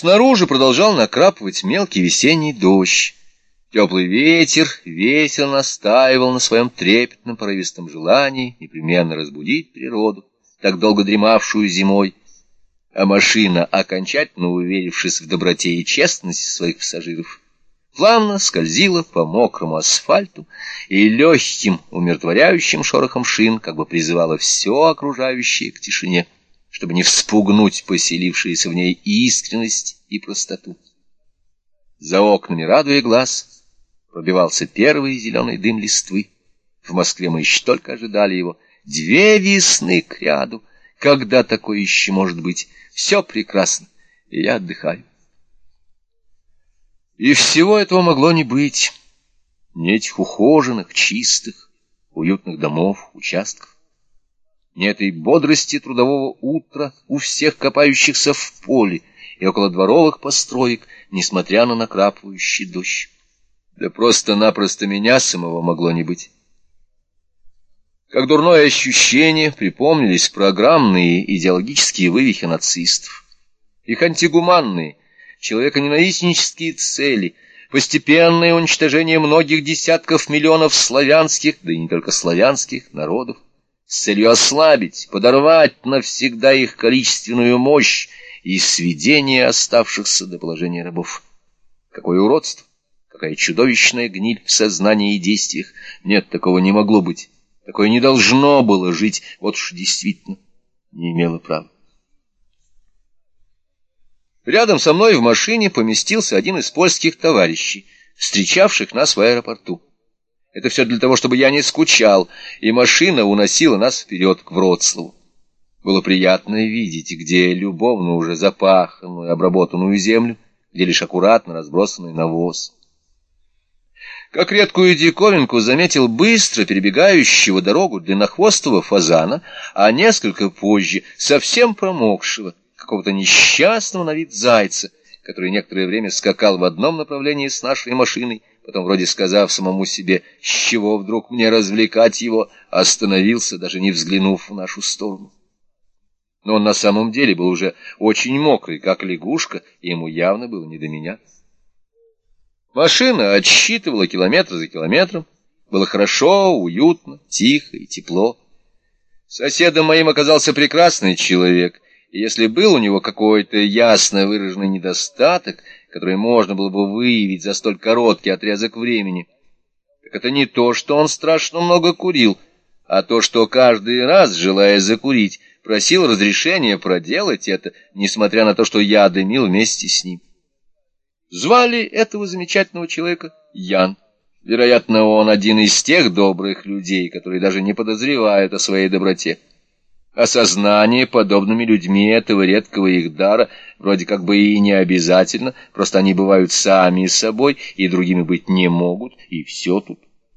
снаружи продолжал накрапывать мелкий весенний дождь. Теплый ветер весело настаивал на своем трепетном порывистом желании непременно разбудить природу, так долго дремавшую зимой, а машина, окончательно уверившись в доброте и честности своих пассажиров, плавно скользила по мокрому асфальту и легким, умиротворяющим шорохом шин как бы призывала все окружающее к тишине, чтобы не вспугнуть поселившиеся в ней искренность и простоту. За окнами, радуя глаз, пробивался первый зеленый дым листвы. В Москве мы еще только ожидали его. Две весны к ряду. Когда такое еще может быть? Все прекрасно, и я отдыхаю. И всего этого могло не быть. Не этих ухоженных, чистых, уютных домов, участков. Не этой бодрости трудового утра у всех копающихся в поле и около дворовых построек, несмотря на накрапывающий дождь. Да просто-напросто меня самого могло не быть. Как дурное ощущение припомнились программные идеологические вывихи нацистов. Их антигуманные, человеконенавистнические цели, постепенное уничтожение многих десятков миллионов славянских, да и не только славянских, народов, с целью ослабить, подорвать навсегда их количественную мощь и сведение оставшихся до положения рабов. Какое уродство! Какая чудовищная гниль в сознании и действиях! Нет, такого не могло быть. Такое не должно было жить. Вот уж действительно не имело права. Рядом со мной в машине поместился один из польских товарищей, встречавших нас в аэропорту. Это все для того, чтобы я не скучал, и машина уносила нас вперед к Вроцлаву. Было приятно видеть, где любовно уже запаханную, обработанную землю, где лишь аккуратно разбросанный навоз. Как редкую диковинку заметил быстро перебегающего дорогу длиннохвостого фазана, а несколько позже совсем промокшего, какого-то несчастного на вид зайца, который некоторое время скакал в одном направлении с нашей машиной, потом, вроде сказав самому себе, с чего вдруг мне развлекать его, остановился, даже не взглянув в нашу сторону. Но он на самом деле был уже очень мокрый, как лягушка, и ему явно было не до меня. Машина отсчитывала километр за километром. Было хорошо, уютно, тихо и тепло. Соседом моим оказался прекрасный человек — и если был у него какой-то ясно выраженный недостаток, который можно было бы выявить за столь короткий отрезок времени, так это не то, что он страшно много курил, а то, что каждый раз, желая закурить, просил разрешения проделать это, несмотря на то, что я дымил вместе с ним. Звали этого замечательного человека Ян. Вероятно, он один из тех добрых людей, которые даже не подозревают о своей доброте. Осознание подобными людьми этого редкого их дара вроде как бы и не обязательно, просто они бывают сами собой и другими быть не могут, и все тут.